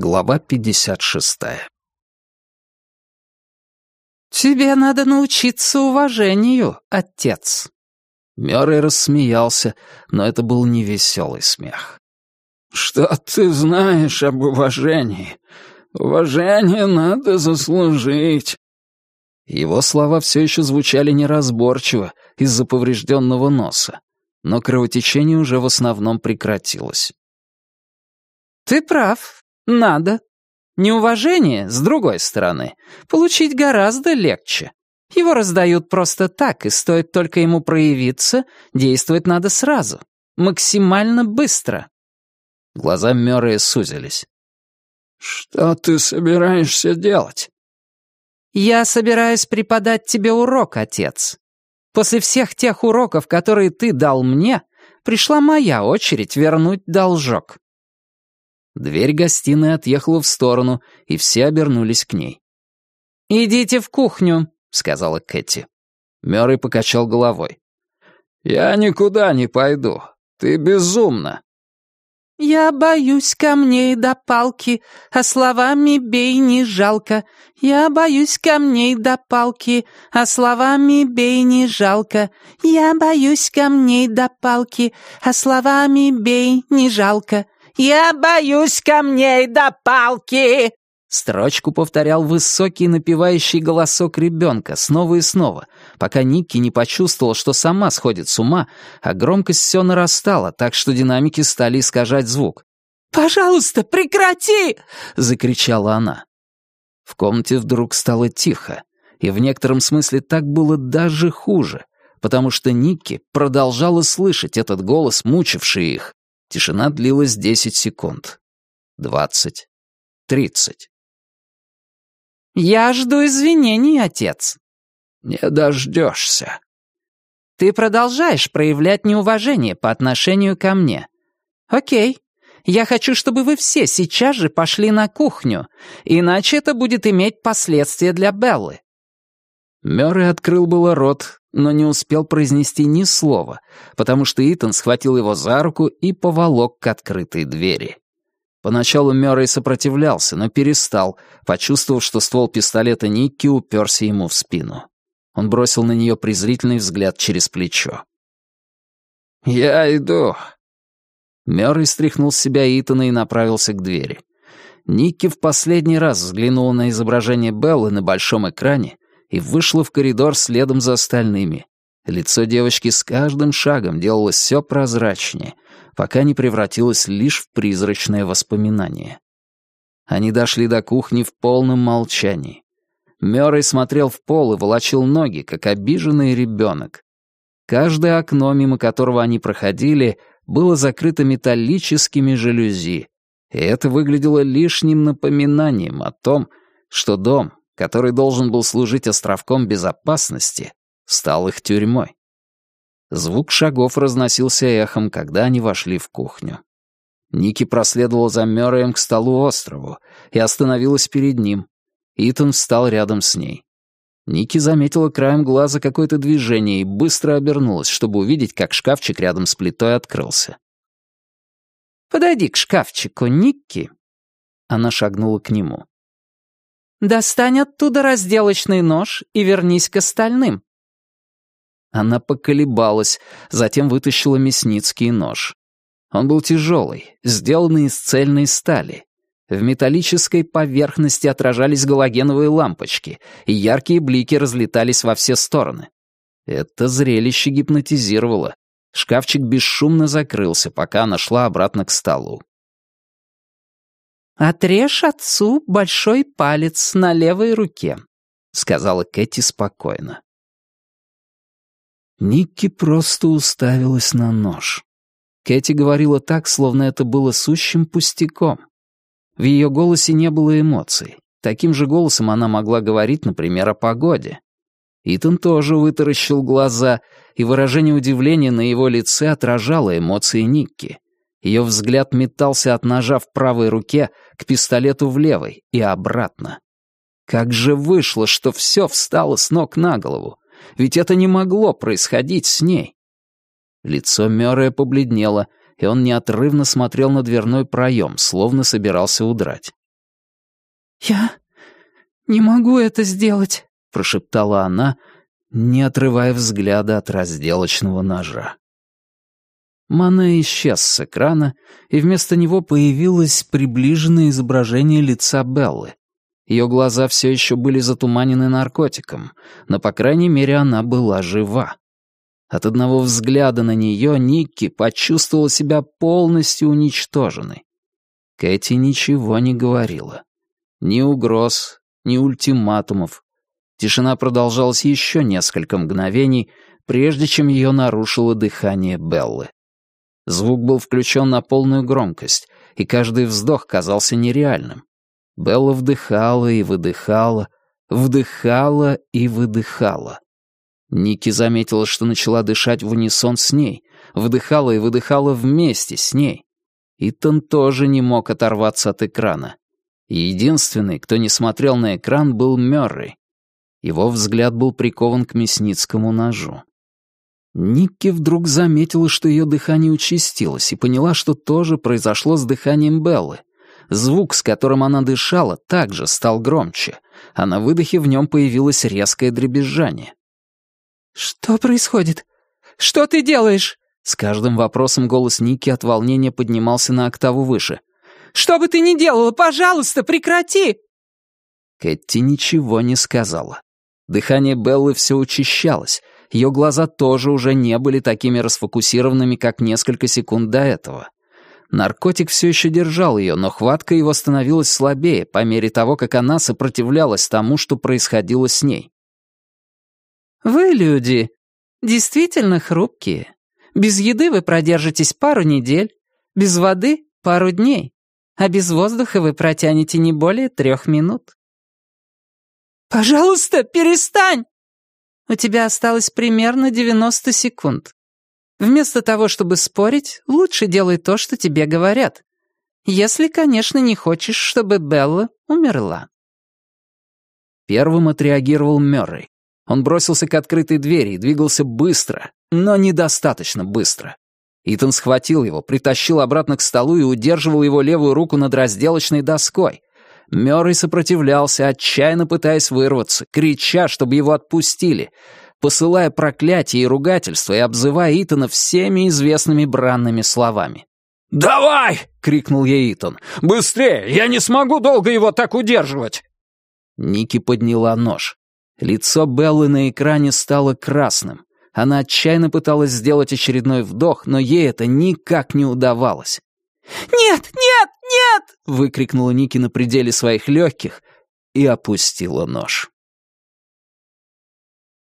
Глава 56. «Тебе надо научиться уважению, отец». Мёррей рассмеялся, но это был не веселый смех. «Что ты знаешь об уважении? Уважение надо заслужить». Его слова все еще звучали неразборчиво из-за поврежденного носа, но кровотечение уже в основном прекратилось. «Ты прав, надо. Неуважение, с другой стороны, получить гораздо легче. Его раздают просто так, и стоит только ему проявиться, действовать надо сразу, максимально быстро». Глаза Мёррея сузились. «Что ты собираешься делать?» «Я собираюсь преподать тебе урок, отец. После всех тех уроков, которые ты дал мне, пришла моя очередь вернуть должок». Дверь гостиной отъехала в сторону, и все обернулись к ней. «Идите в кухню», — сказала Кэти. Мёррей покачал головой. «Я никуда не пойду. Ты безумна». «Я боюсь камней до палки, а словами бей не жалко. Я боюсь камней до палки, а словами бей не жалко. Я боюсь камней до палки, а словами бей не жалко. «Я боюсь камней до палки!» Строчку повторял высокий напевающий голосок ребенка снова и снова, пока Никки не почувствовал, что сама сходит с ума, а громкость все нарастала, так что динамики стали искажать звук. «Пожалуйста, прекрати!» — закричала она. В комнате вдруг стало тихо, и в некотором смысле так было даже хуже, потому что Никки продолжала слышать этот голос, мучивший их, Тишина длилась десять секунд. Двадцать. Тридцать. «Я жду извинений, отец». «Не дождешься». «Ты продолжаешь проявлять неуважение по отношению ко мне. Окей. Я хочу, чтобы вы все сейчас же пошли на кухню, иначе это будет иметь последствия для Беллы». Мёррей открыл было рот, но не успел произнести ни слова, потому что Итан схватил его за руку и поволок к открытой двери. Поначалу Мёррей сопротивлялся, но перестал, почувствовав, что ствол пистолета Никки уперся ему в спину. Он бросил на нее презрительный взгляд через плечо. «Я иду». Мёррей стряхнул с себя Итана и направился к двери. Никки в последний раз взглянула на изображение Беллы на большом экране и вышла в коридор следом за остальными. Лицо девочки с каждым шагом делалось все прозрачнее, пока не превратилось лишь в призрачное воспоминание. Они дошли до кухни в полном молчании. Мёррей смотрел в пол и волочил ноги, как обиженный ребенок. Каждое окно, мимо которого они проходили, было закрыто металлическими жалюзи, и это выглядело лишним напоминанием о том, что дом, который должен был служить островком безопасности, стал их тюрьмой. Звук шагов разносился эхом, когда они вошли в кухню. Ники проследовала за Мёрреем к столу острову и остановилась перед ним. Итан встал рядом с ней. Ники заметила краем глаза какое-то движение и быстро обернулась, чтобы увидеть, как шкафчик рядом с плитой открылся. «Подойди к шкафчику, Никки». Она шагнула к нему. Достань оттуда разделочный нож и вернись к остальным». Она поколебалась, затем вытащила мясницкий нож. Он был тяжелый, сделанный из цельной стали. В металлической поверхности отражались галогеновые лампочки, и яркие блики разлетались во все стороны. Это зрелище гипнотизировало. Шкафчик бесшумно закрылся, пока она шла обратно к столу. «Отрежь отцу большой палец на левой руке», — сказала Кэти спокойно. Никки просто уставилась на нож. Кэти говорила так, словно это было сущим пустяком. В ее голосе не было эмоций. Таким же голосом она могла говорить, например, о погоде. Итан тоже вытаращил глаза, и выражение удивления на его лице отражало эмоции Никки. Ее взгляд метался от ножа в правой руке к пистолету в левой и обратно. Как же вышло, что все встало с ног на голову? Ведь это не могло происходить с ней. Лицо Мёррея побледнело, и он неотрывно смотрел на дверной проем, словно собирался удрать. «Я не могу это сделать», — прошептала она, не отрывая взгляда от разделочного ножа. Мане исчез с экрана, и вместо него появилось приближенное изображение лица Беллы. Ее глаза все еще были затуманены наркотиком, но, по крайней мере, она была жива. От одного взгляда на нее Никки почувствовала себя полностью уничтоженной. Кэти ничего не говорила. Ни угроз, ни ультиматумов. Тишина продолжалась еще несколько мгновений, прежде чем ее нарушило дыхание Беллы. Звук был включен на полную громкость, и каждый вздох казался нереальным. Белла вдыхала и выдыхала, вдыхала и выдыхала. Ники заметила, что начала дышать в унисон с ней, вдыхала и выдыхала вместе с ней. Итан тоже не мог оторваться от экрана. Единственный, кто не смотрел на экран, был Мёррей. Его взгляд был прикован к мясницкому ножу. Никки вдруг заметила, что ее дыхание участилось, и поняла, что тоже произошло с дыханием Беллы. Звук, с которым она дышала, также стал громче, а на выдохе в нем появилось резкое дребезжание. «Что происходит? Что ты делаешь?» С каждым вопросом голос Ники от волнения поднимался на октаву выше. «Что бы ты ни делала, пожалуйста, прекрати!» Кэти ничего не сказала. Дыхание Беллы все учащалось, ее глаза тоже уже не были такими расфокусированными, как несколько секунд до этого. Наркотик все еще держал ее, но хватка его становилась слабее по мере того, как она сопротивлялась тому, что происходило с ней. «Вы, люди, действительно хрупкие. Без еды вы продержитесь пару недель, без воды — пару дней, а без воздуха вы протянете не более трех минут». «Пожалуйста, перестань!» У тебя осталось примерно 90 секунд. Вместо того, чтобы спорить, лучше делай то, что тебе говорят. Если, конечно, не хочешь, чтобы Белла умерла. Первым отреагировал Мёррей. Он бросился к открытой двери и двигался быстро, но недостаточно быстро. Итан схватил его, притащил обратно к столу и удерживал его левую руку над разделочной доской. Мёррей сопротивлялся, отчаянно пытаясь вырваться, крича, чтобы его отпустили, посылая проклятия и ругательства и обзывая Итана всеми известными бранными словами. «Давай!» — крикнул ей Итан. «Быстрее! Я не смогу долго его так удерживать!» Ники подняла нож. Лицо Беллы на экране стало красным. Она отчаянно пыталась сделать очередной вдох, но ей это никак не удавалось. «Нет, нет, нет!» — выкрикнула Ники на пределе своих легких и опустила нож.